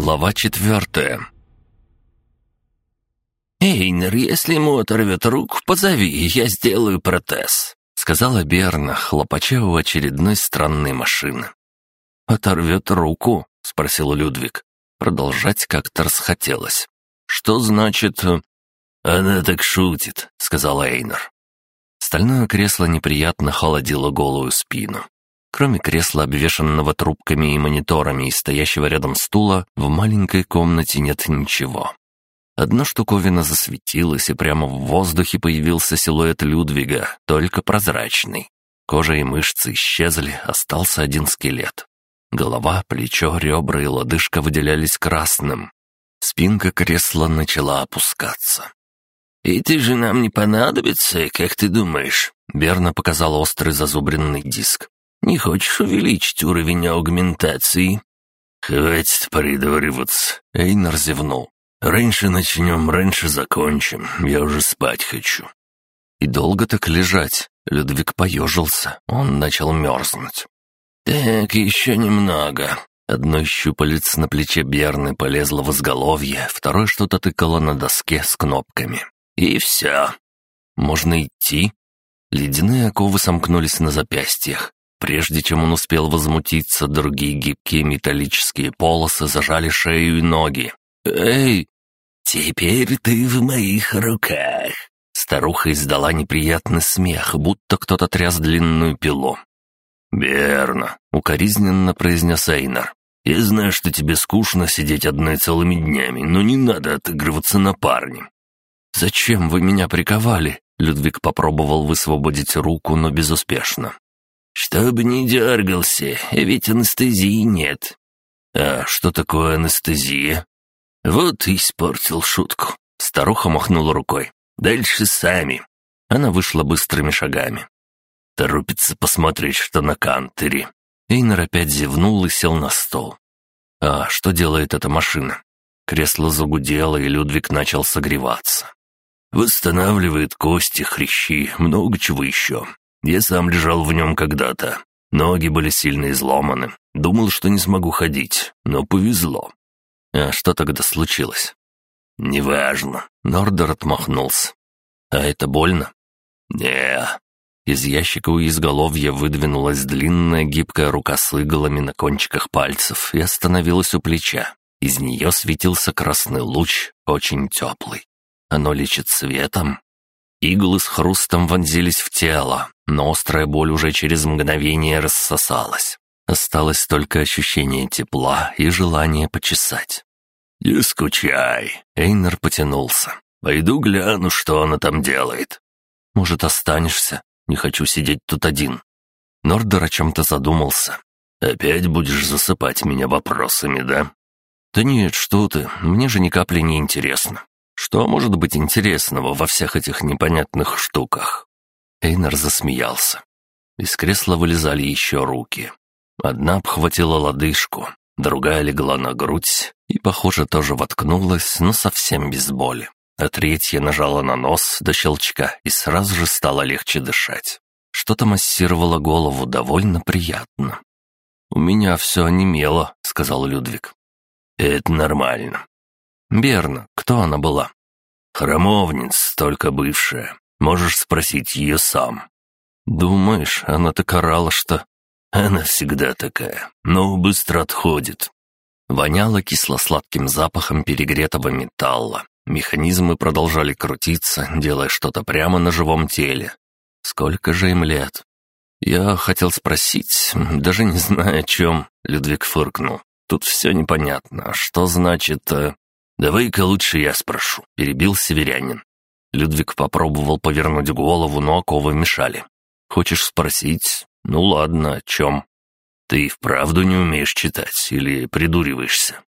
Глава четвертая. «Эйнер, если ему оторвет руку, позови, я сделаю протез», — сказала Берна, хлопача у очередной странной машины. «Оторвет руку?» — спросил Людвиг. Продолжать как-то расхотелось. «Что значит...» «Она так шутит», — сказал Эйнер. Стальное кресло неприятно холодило голую спину. Кроме кресла, обвешанного трубками и мониторами и стоящего рядом стула, в маленькой комнате нет ничего. Одна штуковина засветилась, и прямо в воздухе появился силуэт Людвига, только прозрачный. Кожа и мышцы исчезли, остался один скелет. Голова, плечо, ребра и лодыжка выделялись красным. Спинка кресла начала опускаться. «И ты же нам не понадобится, как ты думаешь?» Берна показал острый зазубренный диск. Не хочешь увеличить уровень аугментации?» «Хватит придуриваться», — Эйнар зевнул. «Раньше начнем, раньше закончим. Я уже спать хочу». «И долго так лежать?» Людвиг поежился. Он начал мерзнуть. «Так, еще немного». Одной щупалец на плече Берны полезло в изголовье, второй что-то тыкало на доске с кнопками. «И все». «Можно идти?» Ледяные оковы сомкнулись на запястьях. Прежде чем он успел возмутиться, другие гибкие металлические полосы зажали шею и ноги. «Эй!» «Теперь ты в моих руках!» Старуха издала неприятный смех, будто кто-то тряс длинную пилу. «Верно», — укоризненно произнес Эйнар. «Я знаю, что тебе скучно сидеть одной целыми днями, но не надо отыгрываться на парне». «Зачем вы меня приковали?» Людвиг попробовал высвободить руку, но безуспешно. «Чтобы не дергался, ведь анестезии нет». «А что такое анестезия?» «Вот и испортил шутку». Старуха махнула рукой. «Дальше сами». Она вышла быстрыми шагами. Торопится посмотреть, что на кантере. Эйнер опять зевнул и сел на стол. «А что делает эта машина?» Кресло загудело, и Людвиг начал согреваться. «Восстанавливает кости, хрящи, много чего еще. Я сам лежал в нем когда-то. Ноги были сильно изломаны. Думал, что не смогу ходить, но повезло. А что тогда случилось? Неважно. Нордер отмахнулся. А это больно? не Из ящика у изголовья выдвинулась длинная гибкая рука с иглами на кончиках пальцев и остановилась у плеча. Из нее светился красный луч, очень теплый. Оно лечит светом. Иглы с хрустом вонзились в тело, но острая боль уже через мгновение рассосалась. Осталось только ощущение тепла и желание почесать. «Не скучай», — Эйнер потянулся. «Пойду гляну, что она там делает». «Может, останешься? Не хочу сидеть тут один». Нордер о чем-то задумался. «Опять будешь засыпать меня вопросами, да?» «Да нет, что ты, мне же ни капли не интересно. Что может быть интересного во всех этих непонятных штуках?» Эйнар засмеялся. Из кресла вылезали еще руки. Одна обхватила лодыжку, другая легла на грудь и, похоже, тоже воткнулась, но совсем без боли. А третья нажала на нос до щелчка, и сразу же стало легче дышать. Что-то массировало голову довольно приятно. «У меня все онемело», — сказал Людвиг. «Это нормально». «Берна, кто она была?» «Храмовница, только бывшая. Можешь спросить ее сам». «Думаешь, она так орала, что...» «Она всегда такая, но быстро отходит». Воняло кисло-сладким запахом перегретого металла. Механизмы продолжали крутиться, делая что-то прямо на живом теле. Сколько же им лет? Я хотел спросить, даже не знаю о чем, Людвиг фыркнул. Тут все непонятно. Что значит... Э... «Давай-ка лучше я спрошу», — перебил северянин. Людвиг попробовал повернуть голову, но оковы мешали. «Хочешь спросить? Ну ладно, о чем?» «Ты вправду не умеешь читать или придуриваешься?»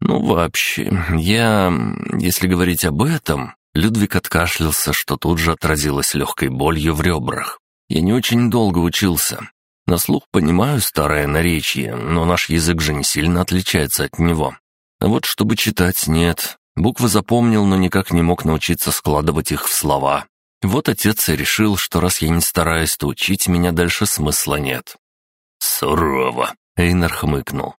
«Ну, вообще, я... Если говорить об этом...» Людвиг откашлялся, что тут же отразилось легкой болью в ребрах. «Я не очень долго учился. На слух понимаю старое наречие, но наш язык же не сильно отличается от него. А вот чтобы читать, нет. Буквы запомнил, но никак не мог научиться складывать их в слова. Вот отец и решил, что раз я не стараюсь, то учить меня дальше смысла нет. «Сурово», — Эйнар хмыкнул.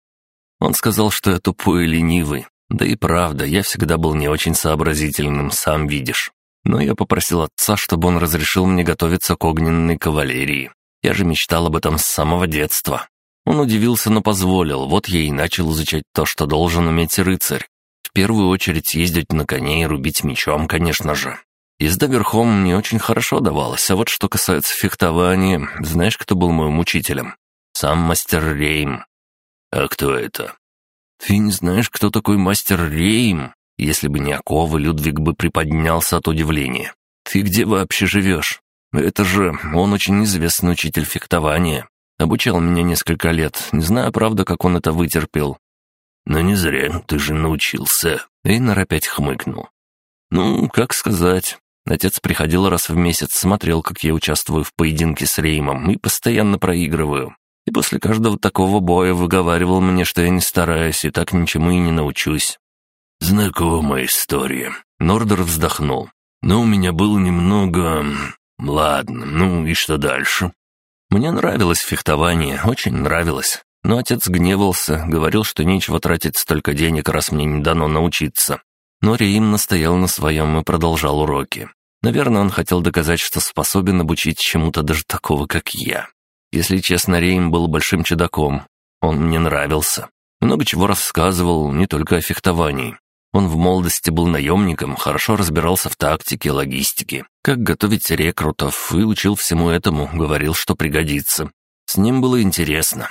Он сказал, что я тупой и ленивый. Да и правда, я всегда был не очень сообразительным, сам видишь. Но я попросил отца, чтобы он разрешил мне готовиться к огненной кавалерии. Я же мечтал об этом с самого детства. Он удивился, но позволил, вот я и начал изучать то, что должен уметь рыцарь. Первую очередь ездить на коне и рубить мечом, конечно же. Езда верхом мне очень хорошо давалась, а вот что касается фехтования, знаешь, кто был моим учителем? Сам мастер Рейм. А кто это? Ты не знаешь, кто такой мастер Рейм? Если бы не оковы, Людвиг бы приподнялся от удивления. Ты где вообще живешь? Это же он очень известный учитель фехтования. Обучал меня несколько лет. Не знаю, правда, как он это вытерпел. Но не зря, ты же научился. Эйнар опять хмыкнул. Ну, как сказать. Отец приходил раз в месяц, смотрел, как я участвую в поединке с Реймом и постоянно проигрываю. И после каждого такого боя выговаривал мне, что я не стараюсь и так ничему и не научусь. Знакомая история. Нордер вздохнул. Но у меня было немного... Ладно, ну и что дальше? Мне нравилось фехтование, очень нравилось. Но отец гневался, говорил, что нечего тратить столько денег, раз мне не дано научиться. Но Рим настоял на своем и продолжал уроки. Наверное, он хотел доказать, что способен обучить чему-то даже такого, как я. Если честно, Рейм был большим чудаком. Он мне нравился. Много чего рассказывал, не только о фехтовании. Он в молодости был наемником, хорошо разбирался в тактике, логистике, как готовить рекрутов и учил всему этому, говорил, что пригодится. С ним было интересно.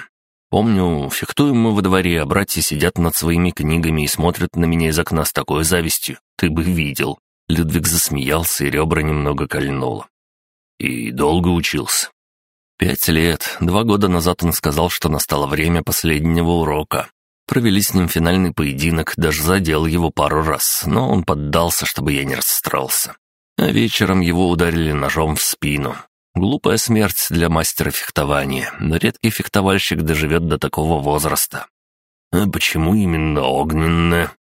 Помню, фехтуем мы во дворе, а братья сидят над своими книгами и смотрят на меня из окна с такой завистью. Ты бы видел. Людвиг засмеялся, и ребра немного кольнуло. И долго учился. Пять лет. Два года назад он сказал, что настало время последнего урока. Провели с ним финальный поединок, даже задел его пару раз, но он поддался, чтобы я не расстроился. А вечером его ударили ножом в спину. Глупая смерть для мастера фехтования, но редкий фехтовальщик доживет до такого возраста. А почему именно огненная?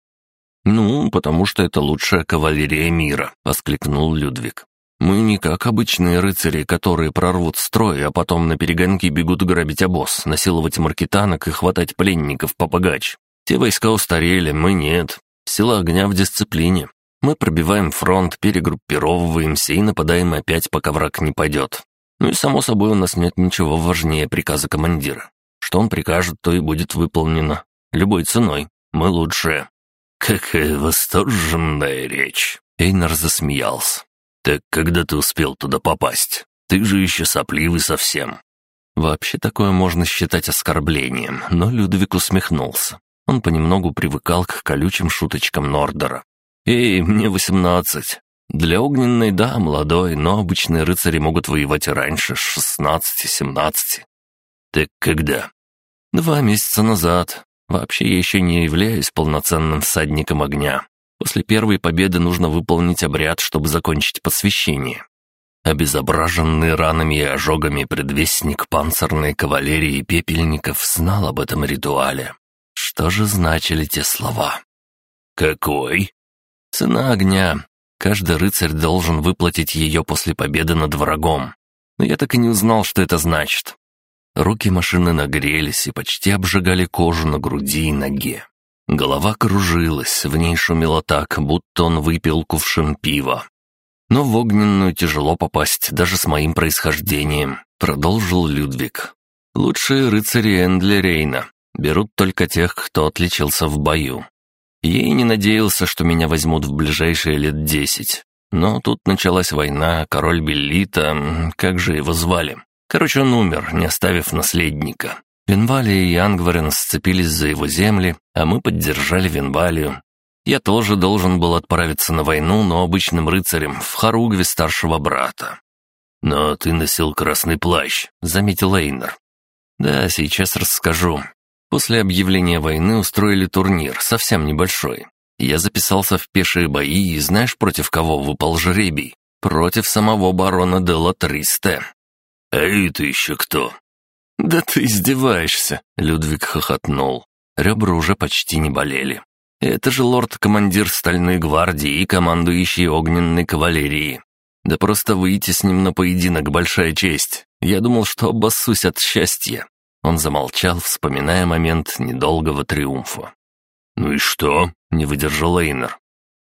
«Ну, потому что это лучшая кавалерия мира», — воскликнул Людвиг. «Мы не как обычные рыцари, которые прорвут строй, а потом на перегонки бегут грабить обоз, насиловать маркетанок и хватать пленников попогач. Те войска устарели, мы нет. Сила огня в дисциплине. Мы пробиваем фронт, перегруппировываемся и нападаем опять, пока враг не пойдет. Ну и само собой у нас нет ничего важнее приказа командира. Что он прикажет, то и будет выполнено. Любой ценой. Мы лучшие. Какая восторженная речь. Эйнар засмеялся. Так когда ты успел туда попасть? Ты же еще сопливый совсем. Вообще такое можно считать оскорблением, но Людвиг усмехнулся. Он понемногу привыкал к колючим шуточкам Нордера. «Эй, мне восемнадцать. Для огненной, да, молодой, но обычные рыцари могут воевать раньше, с шестнадцати-семнадцати». «Так когда?» «Два месяца назад. Вообще я еще не являюсь полноценным всадником огня. После первой победы нужно выполнить обряд, чтобы закончить посвящение. Обезображенный ранами и ожогами предвестник панцирной кавалерии пепельников знал об этом ритуале. Что же значили те слова? «Какой?» Цена огня. Каждый рыцарь должен выплатить ее после победы над врагом. Но я так и не узнал, что это значит. Руки машины нагрелись и почти обжигали кожу на груди и ноге. Голова кружилась, в ней шумело так, будто он выпил кувшин пива. Но в огненную тяжело попасть даже с моим происхождением, продолжил Людвиг. Лучшие рыцари Эндли Рейна берут только тех, кто отличился в бою. Я и не надеялся, что меня возьмут в ближайшие лет десять. Но тут началась война, король Беллита, как же его звали? Короче, он умер, не оставив наследника. Винвалия и Ангварен сцепились за его земли, а мы поддержали Винвалию. Я тоже должен был отправиться на войну, но обычным рыцарем, в Харугве старшего брата. «Но ты носил красный плащ», — заметил Эйнер. «Да, сейчас расскажу. После объявления войны устроили турнир, совсем небольшой. Я записался в пешие бои, и знаешь, против кого выпал жребий? Против самого барона Делла Тристе. «А это еще кто?» «Да ты издеваешься!» — Людвиг хохотнул. Ребра уже почти не болели. «Это же лорд-командир Стальной гвардии и командующий огненной кавалерии. Да просто выйти с ним на поединок — большая честь. Я думал, что обоссусь от счастья. Он замолчал, вспоминая момент недолгого триумфа. «Ну и что?» — не выдержал Эйнер.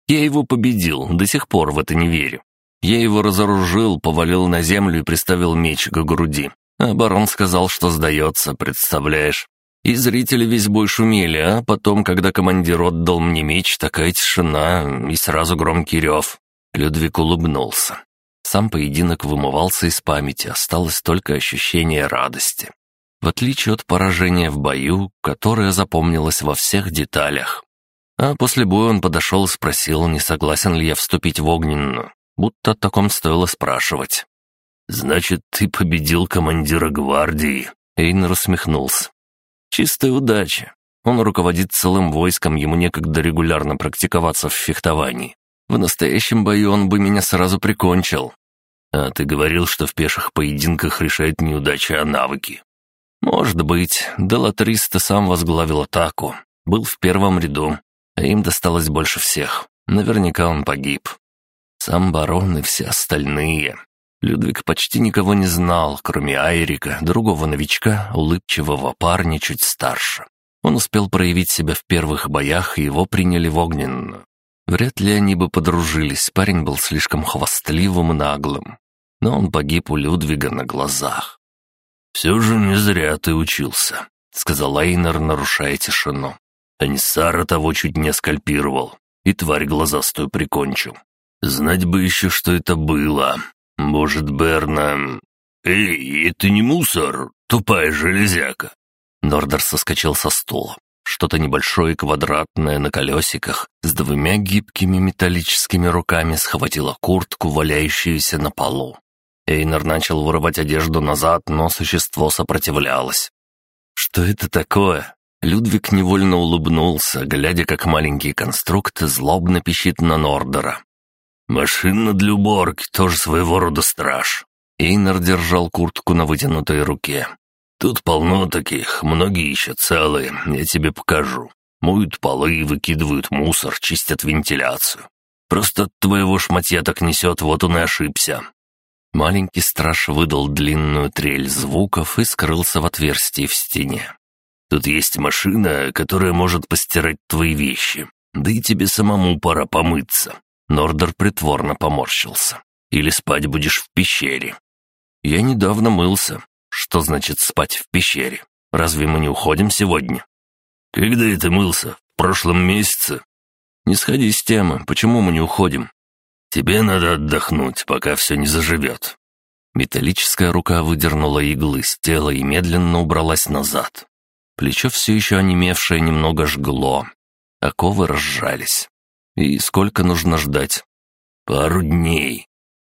«Я его победил, до сих пор в это не верю. Я его разоружил, повалил на землю и приставил меч к груди. А барон сказал, что сдается, представляешь. И зрители весь бой шумели, а потом, когда командир отдал мне меч, такая тишина и сразу громкий рев. Людвиг улыбнулся. Сам поединок вымывался из памяти, осталось только ощущение радости. В отличие от поражения в бою, которое запомнилось во всех деталях. А после боя он подошел и спросил, не согласен ли я вступить в огненную, будто о таком стоило спрашивать. «Значит, ты победил командира гвардии?» Эйнер усмехнулся. «Чистая удача. Он руководит целым войском, ему некогда регулярно практиковаться в фехтовании. В настоящем бою он бы меня сразу прикончил. А ты говорил, что в пеших поединках решает неудача, а навыки. Может быть, Делатриста сам возглавил атаку. Был в первом ряду, а им досталось больше всех. Наверняка он погиб. Сам барон и все остальные. Людвиг почти никого не знал, кроме Айрика, другого новичка, улыбчивого парня чуть старше. Он успел проявить себя в первых боях, и его приняли в огненную. Вряд ли они бы подружились, парень был слишком хвастливым и наглым. Но он погиб у Людвига на глазах. «Все же не зря ты учился», — сказал Эйнер, нарушая тишину. «Анисара того чуть не скальпировал, и тварь глазастую прикончил. Знать бы еще, что это было. Может, Берна... Эй, это не мусор, тупая железяка!» Нордер соскочил со стула. Что-то небольшое квадратное на колесиках с двумя гибкими металлическими руками схватило куртку, валяющуюся на полу. Эйнер начал вырывать одежду назад, но существо сопротивлялось. «Что это такое?» Людвиг невольно улыбнулся, глядя, как маленький конструкт злобно пищит на Нордера. «Машина для уборки, тоже своего рода страж». Эйнер держал куртку на вытянутой руке. Тут полно таких, многие еще целые, я тебе покажу. Моют полы, выкидывают мусор, чистят вентиляцию. Просто от твоего шматья так несет, вот он и ошибся». Маленький страж выдал длинную трель звуков и скрылся в отверстии в стене. «Тут есть машина, которая может постирать твои вещи. Да и тебе самому пора помыться». Нордер притворно поморщился. «Или спать будешь в пещере». «Я недавно мылся. Что значит спать в пещере? Разве мы не уходим сегодня? Когда это мылся? В прошлом месяце? Не сходи с темы, почему мы не уходим? Тебе надо отдохнуть, пока все не заживет. Металлическая рука выдернула иглы с тела и медленно убралась назад. Плечо все еще онемевшее немного жгло. Оковы разжались. И сколько нужно ждать? Пару дней.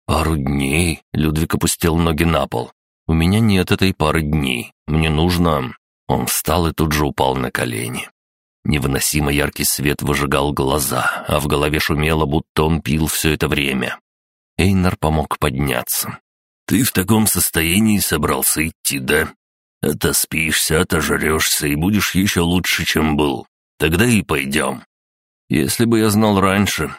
Пару дней? Людвиг опустил ноги на пол. У меня нет этой пары дней. Мне нужно...» Он встал и тут же упал на колени. Невыносимо яркий свет выжигал глаза, а в голове шумело, будто он пил все это время. Эйнар помог подняться. «Ты в таком состоянии собрался идти, да? Отоспишься, отожрешься и будешь еще лучше, чем был. Тогда и пойдем. Если бы я знал раньше.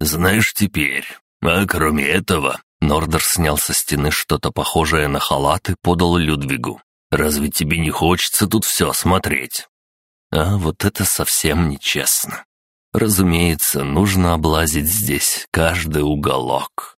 Знаешь теперь. А кроме этого, Нордер снял со стены что-то похожее на халат и подал Людвигу. «Разве тебе не хочется тут все смотреть?» А вот это совсем нечестно. Разумеется, нужно облазить здесь каждый уголок.